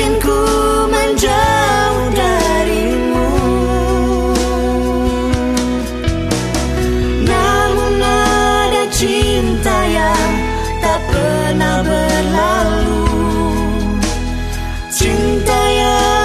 Bikin ku menjauh darimu. Namun ada cinta yang tak pernah berlalu. Cinta yang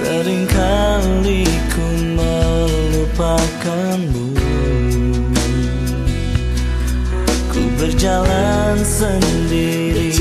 Seringkali ku melupakanmu. Ku berjalan sendiri.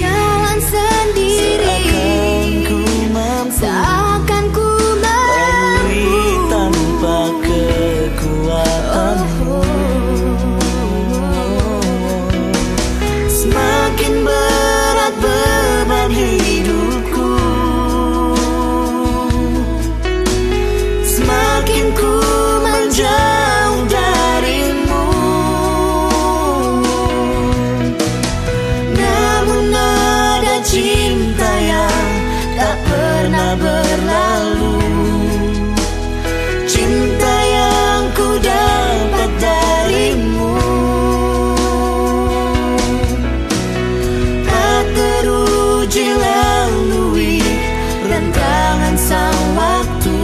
Berlalu. Cinta yang ku dapat darimu. Tak teruji lalui rentangan sang waktu.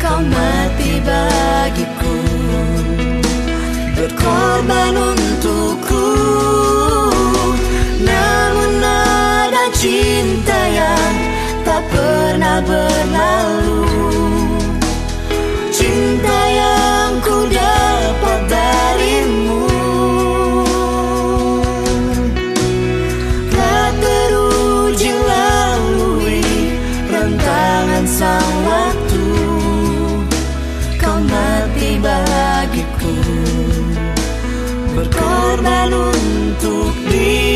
Kau mati bagiku. Berkorban untukku berlalu. Cinta yang ku dapat darimu. Tak teruji lalui rentangan sang waktu. Kau mati bagiku. Berkorban untuk dirimu